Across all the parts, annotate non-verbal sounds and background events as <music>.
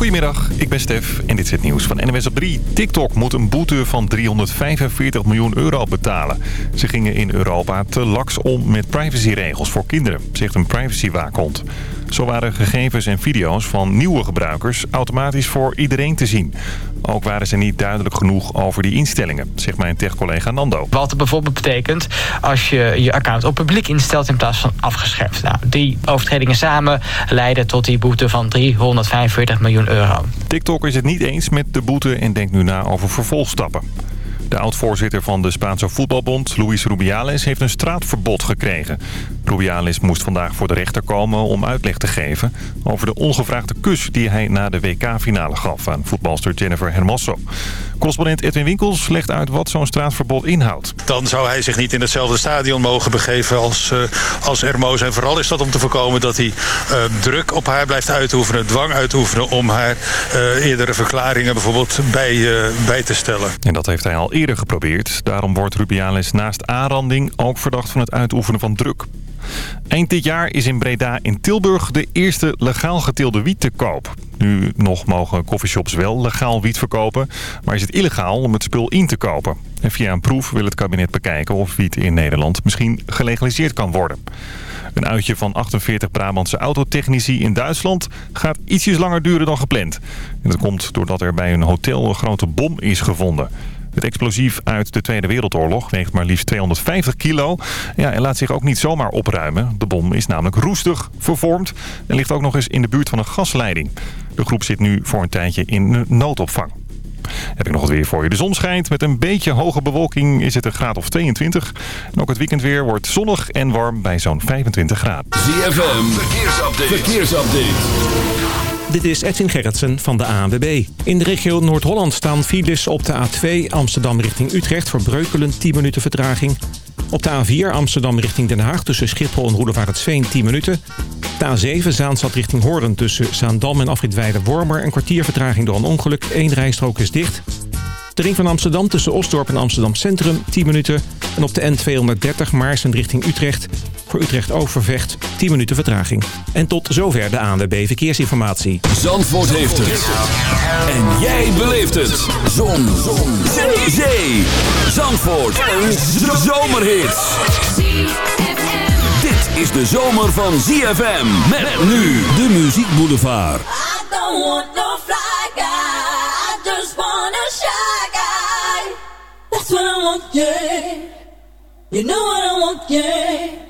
Goedemiddag, ik ben Stef en dit is het nieuws van NWS op 3. TikTok moet een boete van 345 miljoen euro betalen. Ze gingen in Europa te laks om met privacyregels voor kinderen, zegt een privacywaakhond. Zo waren gegevens en video's van nieuwe gebruikers automatisch voor iedereen te zien. Ook waren ze niet duidelijk genoeg over die instellingen, zegt mijn tech-collega Nando. Wat het bijvoorbeeld betekent als je je account op publiek instelt in plaats van afgeschermd. Nou, die overtredingen samen leiden tot die boete van 345 miljoen euro. TikTok is het niet eens met de boete en denkt nu na over vervolgstappen. De oud-voorzitter van de Spaanse voetbalbond, Luis Rubiales, heeft een straatverbod gekregen. Rubiales moest vandaag voor de rechter komen om uitleg te geven... over de ongevraagde kus die hij na de WK-finale gaf aan voetbalster Jennifer Hermoso. Correspondent Edwin Winkels legt uit wat zo'n straatverbod inhoudt. Dan zou hij zich niet in hetzelfde stadion mogen begeven als, uh, als Hermoso. En vooral is dat om te voorkomen dat hij uh, druk op haar blijft uitoefenen... dwang uitoefenen om haar uh, eerdere verklaringen bijvoorbeeld bij, bij te stellen. En dat heeft hij al eerder geprobeerd. Daarom wordt Rubiales naast aanranding ook verdacht van het uitoefenen van druk. Eind dit jaar is in Breda in Tilburg de eerste legaal geteelde wiet te koop. Nu nog mogen coffeeshops wel legaal wiet verkopen, maar is het illegaal om het spul in te kopen. En via een proef wil het kabinet bekijken of wiet in Nederland misschien gelegaliseerd kan worden. Een uitje van 48 Brabantse autotechnici in Duitsland gaat ietsjes langer duren dan gepland. En dat komt doordat er bij een hotel een grote bom is gevonden. Het explosief uit de Tweede Wereldoorlog weegt maar liefst 250 kilo. Ja, en laat zich ook niet zomaar opruimen. De bom is namelijk roestig, vervormd en ligt ook nog eens in de buurt van een gasleiding. De groep zit nu voor een tijdje in noodopvang. Heb ik nog wat weer voor je. De zon schijnt. Met een beetje hoge bewolking is het een graad of 22. En ook het weekend weer wordt zonnig en warm bij zo'n 25 graden. ZFM, verkeersupdate. verkeersupdate. Dit is Edwin Gerritsen van de ANWB. In de regio Noord-Holland staan files op de A2 Amsterdam richting Utrecht... voor Breukelen 10 minuten vertraging. Op de A4 Amsterdam richting Den Haag tussen Schiphol en Roedevaartsveen 10 minuten. De A7 Zaanstad richting Hoorn tussen Zaandam en Afritweide Wormer... een kwartier vertraging door een ongeluk. Eén rijstrook is dicht. De ring van Amsterdam tussen Osdorp en Amsterdam Centrum 10 minuten. En op de N230 Maarsen richting Utrecht voor Utrecht Overvecht 10 minuten vertraging. En tot zover de ANWB Verkeersinformatie. Zandvoort heeft het. En jij beleeft het. Zon. Zon. Zee. Zee. Zandvoort. Een zomerhit. Dit is de zomer van ZFM. Met nu de Muziek Boulevard. I don't want no fly guy. I just want a shy guy. That's what I want, yeah. You know what I want, yeah.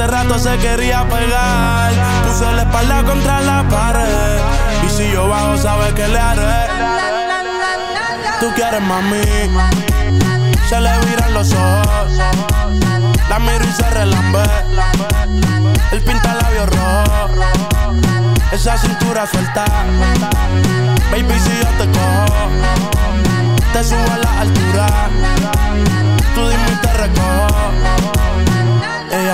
hace rato se quería pegar. Puso la espalda contra la pared. Y si yo bajo, sabes que le haré. Tú quieres mami. Se le viran los ojos. La miro y se relambe. El pinta labios rojo esa cintura suelta. Baby, si yo te cojo, te subo a la altura. Tú dime y te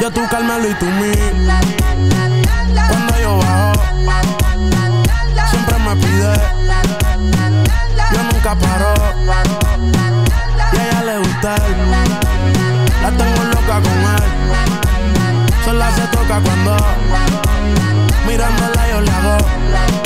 yo tú Carmelo y tú mí. Cuando yo bajo, siempre me pide. Yo nunca paro. Y a ella le gusta. La tengo loca con él. Sola se toca cuando mirándola yo le hago.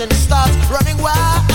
and starts running wild.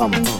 come.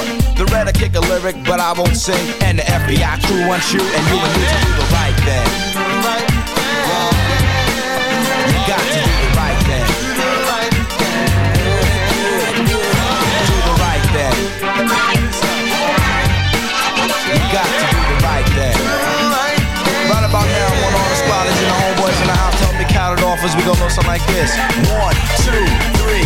The red I kick a lyric, but I won't sing. And the FBI crew wants you, and you and me to do the right thing. You got to do the right thing. Do the right thing. You got to do the right thing. Right about now, I want all the squatters and the homeboys in the house to help me count it off as we go know something like this. One, two, three,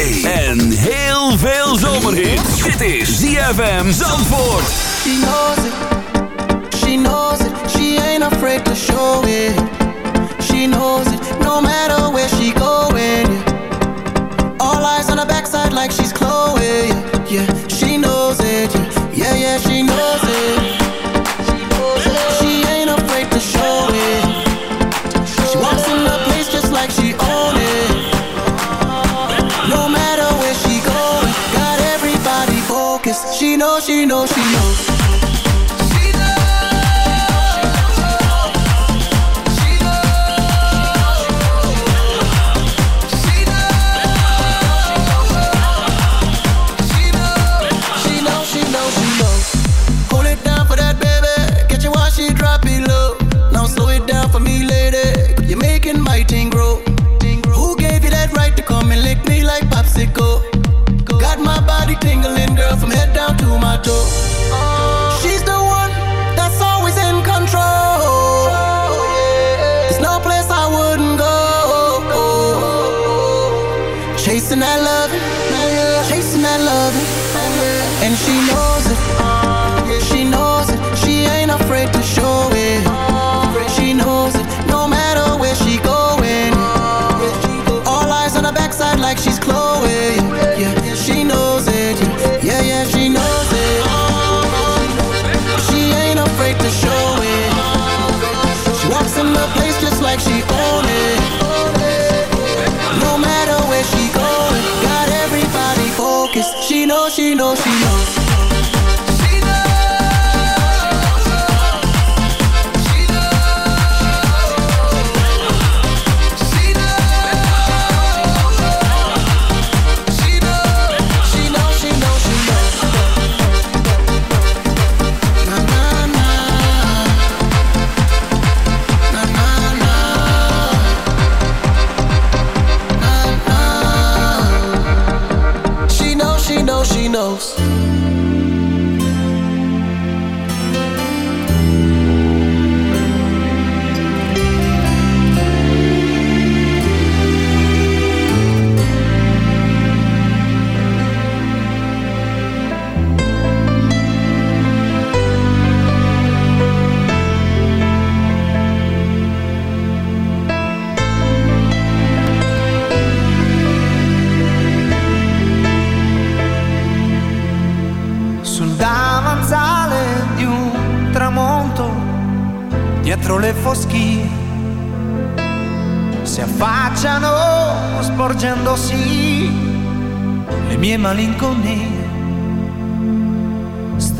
Zee en heel veel zomerhit. Dit is ZFM Zandvoort. She knows it. She knows it. She ain't afraid to show it. She knows it. No matter where she going. All eyes on her backside like she's Chloe. Yeah, she knows it. Yeah, yeah, yeah she knows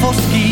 foschi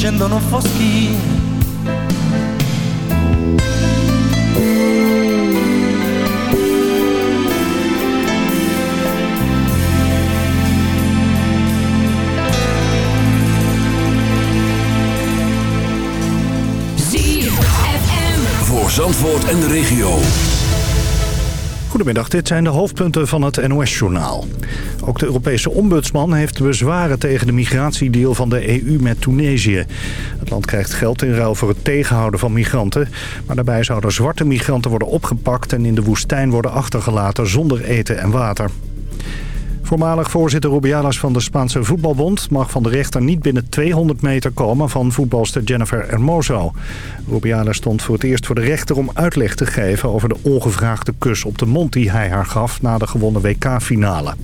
Scendono foschie. Voor Zandvoort en de regio. Goedemiddag, dit zijn de hoofdpunten van het NOS-journaal. Ook de Europese ombudsman heeft bezwaren tegen de migratiedeal van de EU met Tunesië. Het land krijgt geld in ruil voor het tegenhouden van migranten. Maar daarbij zouden zwarte migranten worden opgepakt en in de woestijn worden achtergelaten zonder eten en water. Voormalig voorzitter Rubiales van de Spaanse voetbalbond mag van de rechter niet binnen 200 meter komen van voetbalster Jennifer Hermoso. Rubiales stond voor het eerst voor de rechter om uitleg te geven over de ongevraagde kus op de mond die hij haar gaf na de gewonnen WK-finale.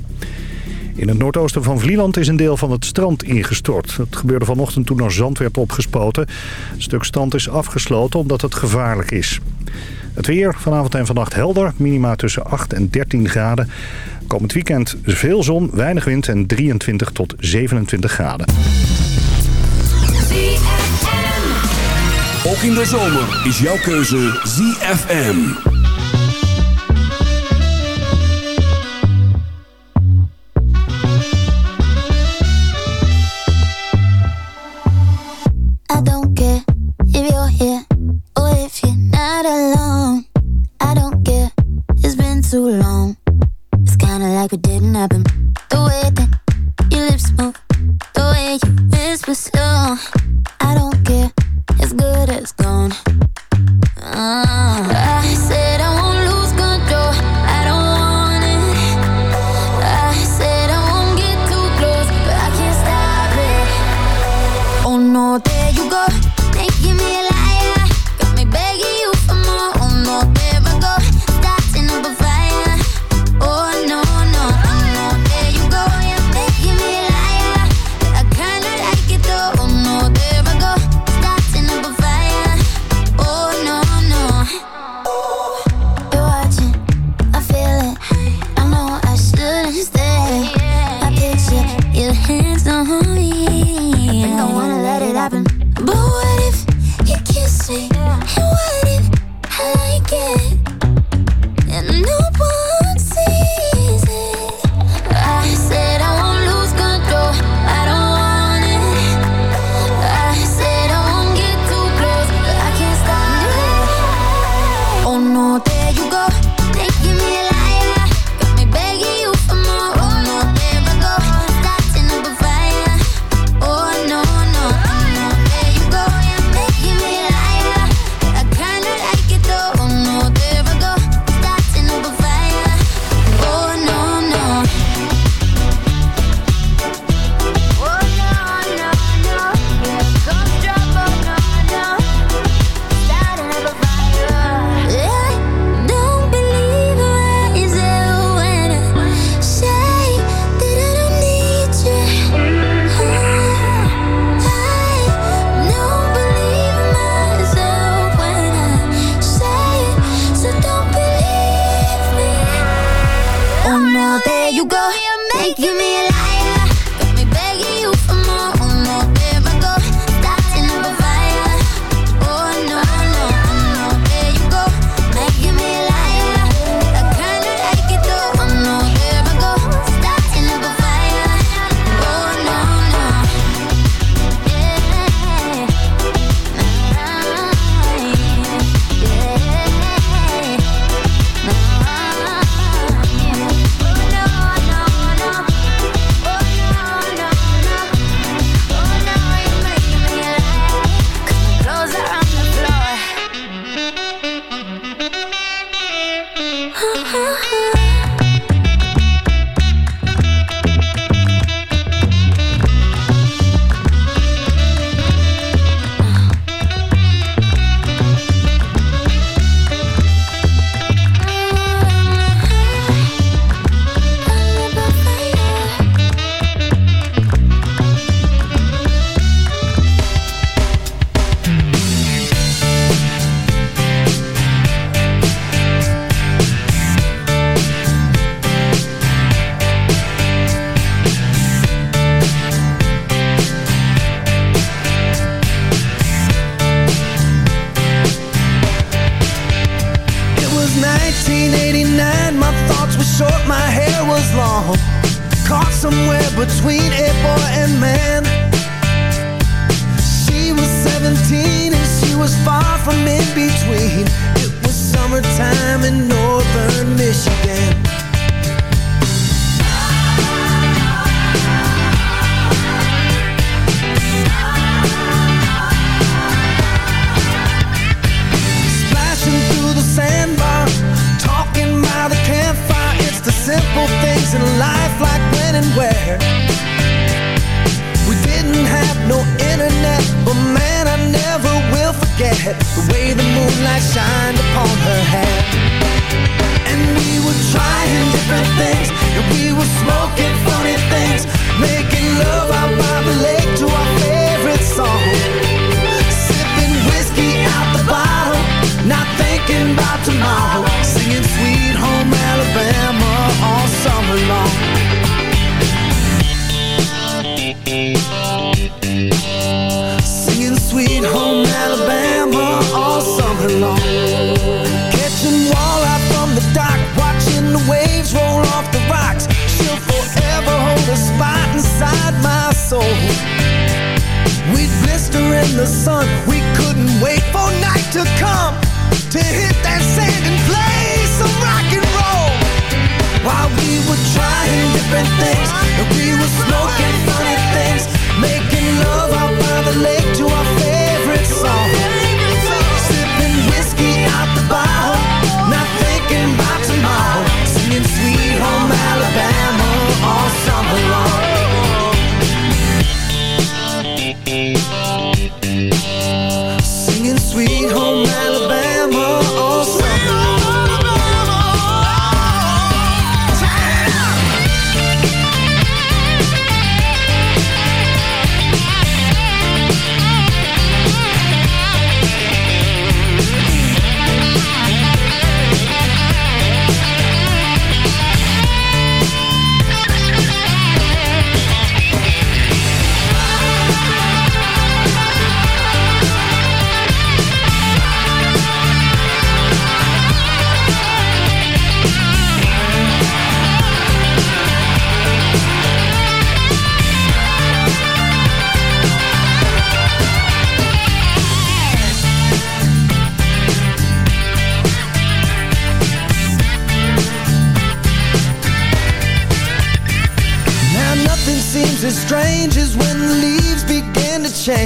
In het noordoosten van Vlieland is een deel van het strand ingestort. Het gebeurde vanochtend toen er zand werd opgespoten. Het stuk strand is afgesloten omdat het gevaarlijk is. Het weer vanavond en vannacht helder. Minima tussen 8 en 13 graden. Komend weekend veel zon, weinig wind en 23 tot 27 graden. Ook in de zomer is jouw keuze ZFM. Too long. It's kinda like it didn't happen. The way that your lips move,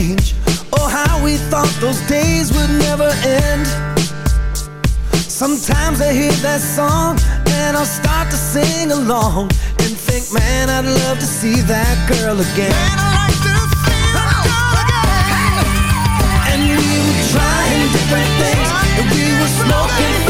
Oh, how we thought those days would never end. Sometimes I hear that song and I'll start to sing along and think, man, I'd love to see that girl again. And we were trying different things, and we were smoking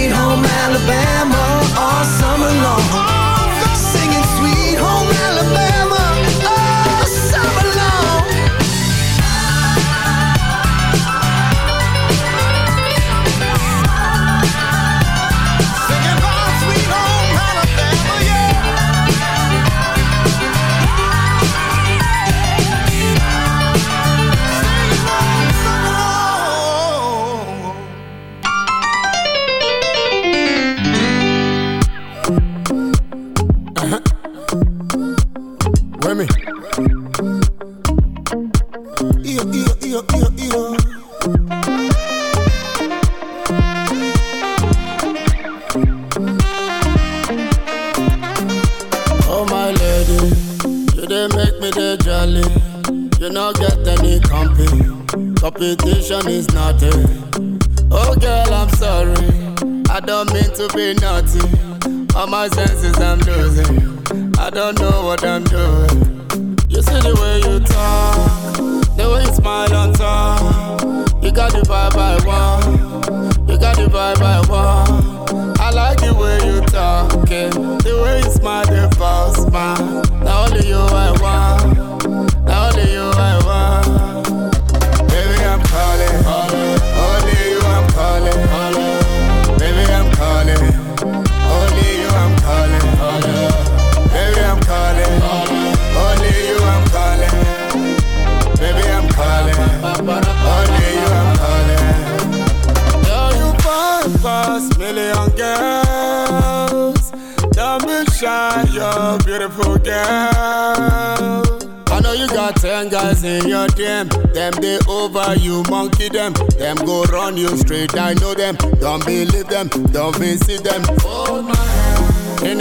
Sweet Home Alabama all summer long.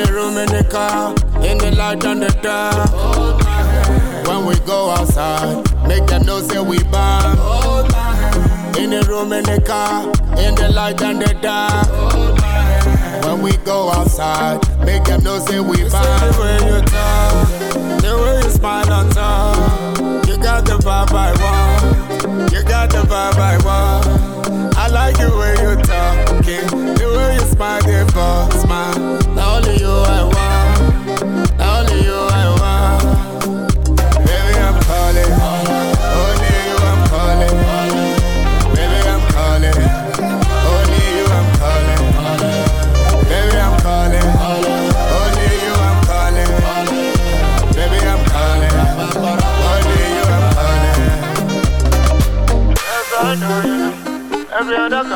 The room, in the car, in the light on the dark. Hold my hand. When we go outside, make them know say we bomb. Hold my hand. In the room, in the car, in the light and the dark. Hold my hand. When we go outside, make them know say we bomb. The way you talk, the way you smile on top, you got the vibe I want. You got the vibe I want. I like the way you talking, the way you smile, the boss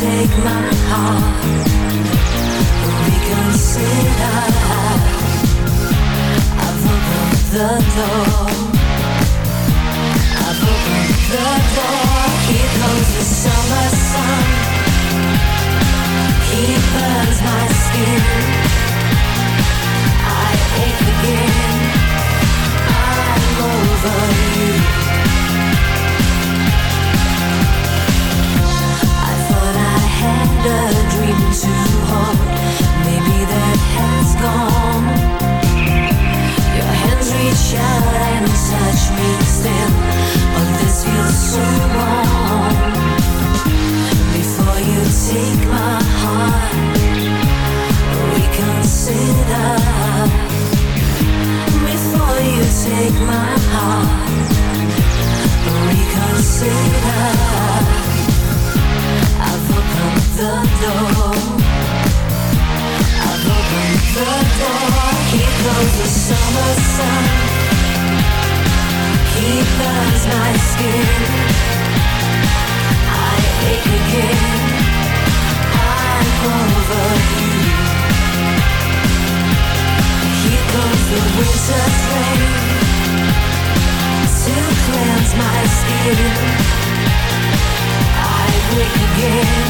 take my heart. Reconsider I've opened the door. I've opened the door. Here comes the summer sun. He burns my skin. I ache again. I'm over you. Gone. Your hands reach out and touch me still, but this feels so wrong. Before you take my heart, reconsider. Before you take my heart, reconsider. I've opened the door. The door. Here the summer sun. He burns my skin. I ache again. I'm over you. The rain to cleanse my skin. I wake again.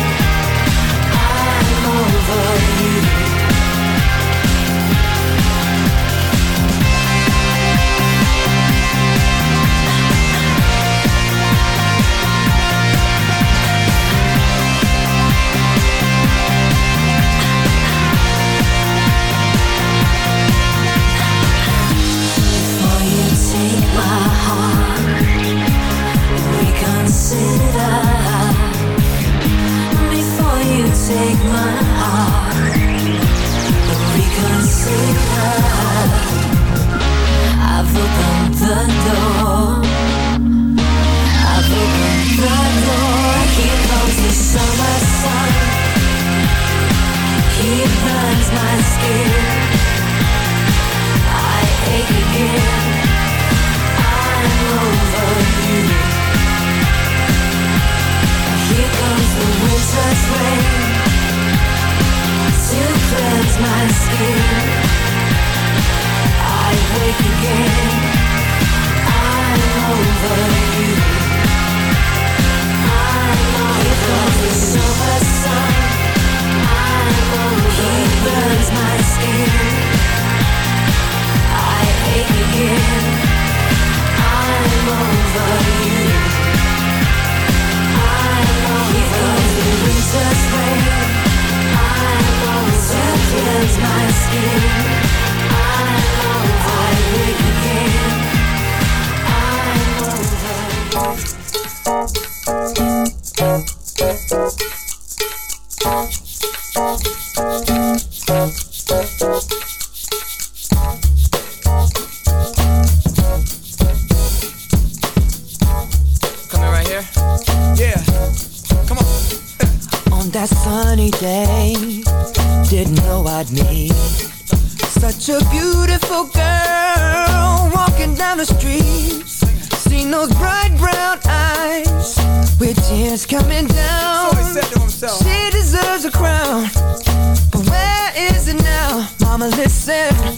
I'm over you. Coming down. She deserves a crown, but where is it now? Mama, listen,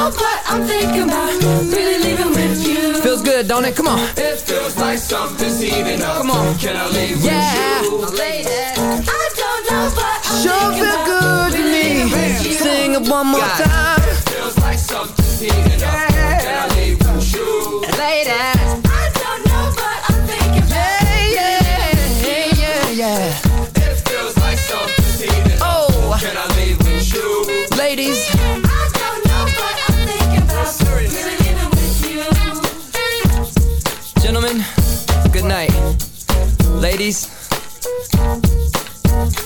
know, but I'm thinking about really leaving with you. Feels good, don't it? Come on. It feels like something's heating up. Come on. Can I leave yeah. with you? Ladies, I don't know, but I'm sure feel good to me. Sing it one more time. It feels like something's heating up. Can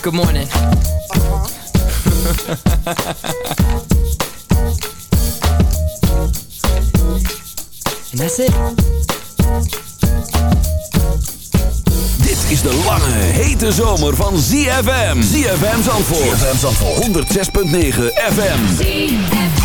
good morning. <laughs> And that's it. Dit is de lange, hete zomer van ZFM. ZFM Zandvoort. ZFM Zandvoort. 106.9 FM.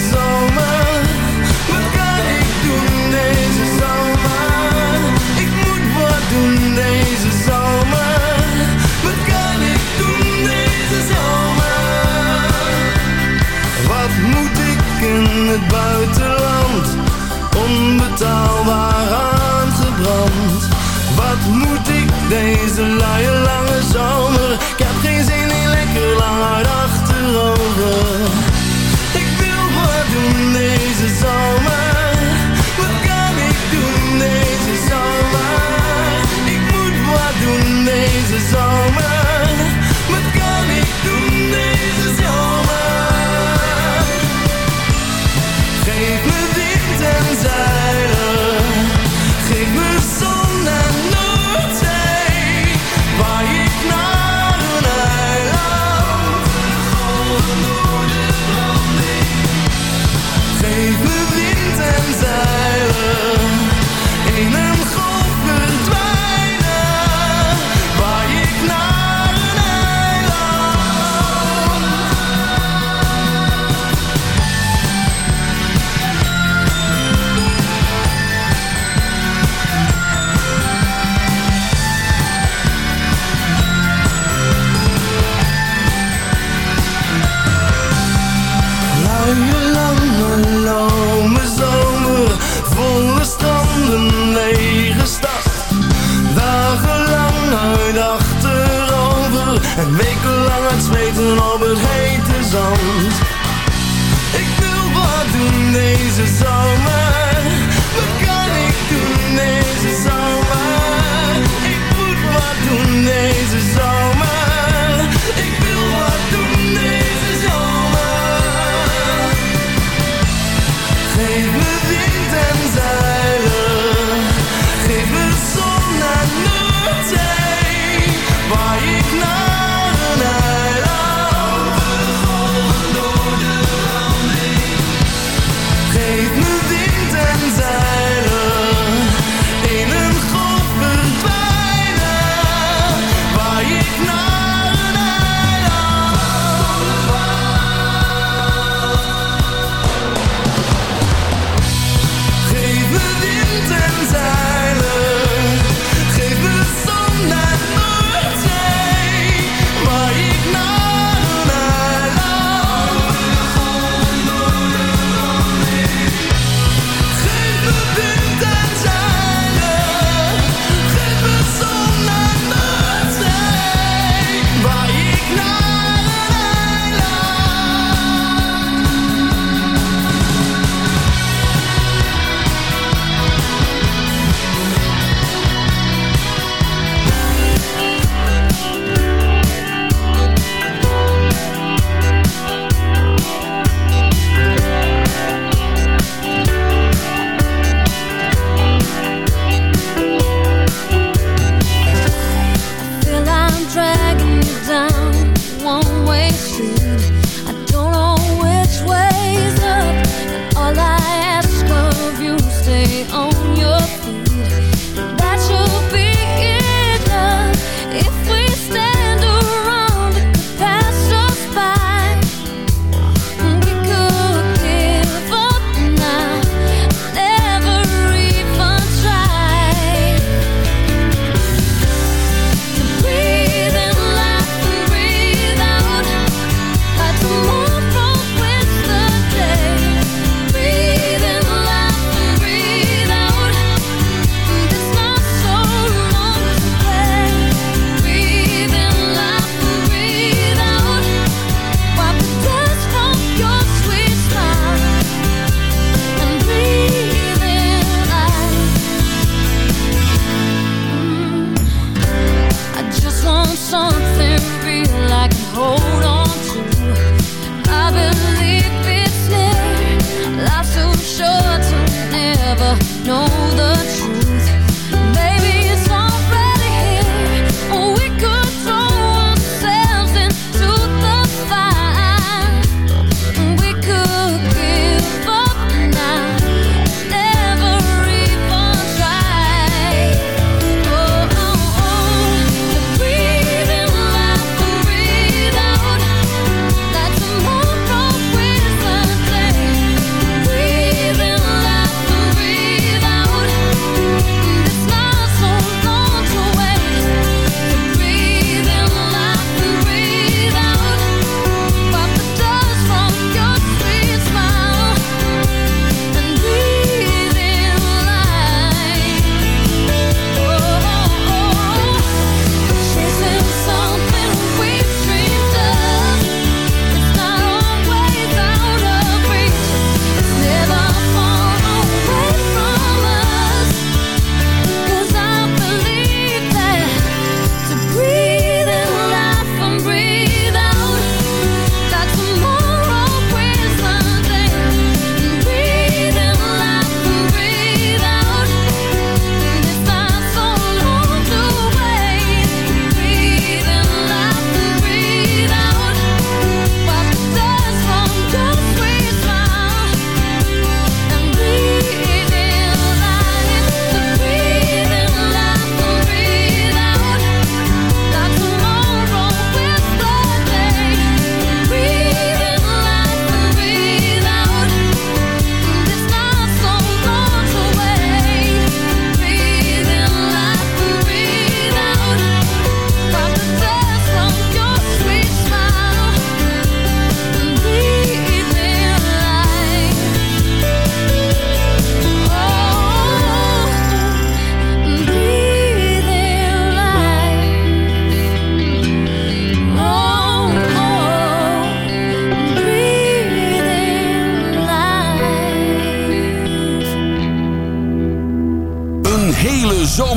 het buitenland? Onbetaalbaar aangebrand. Wat moet ik deze lange zomer? Ik heb geen zin in lekker lang uit achterover. Ik wil wat doen deze zomer. Wat kan ik doen deze zomer? Ik moet wat doen deze zomer.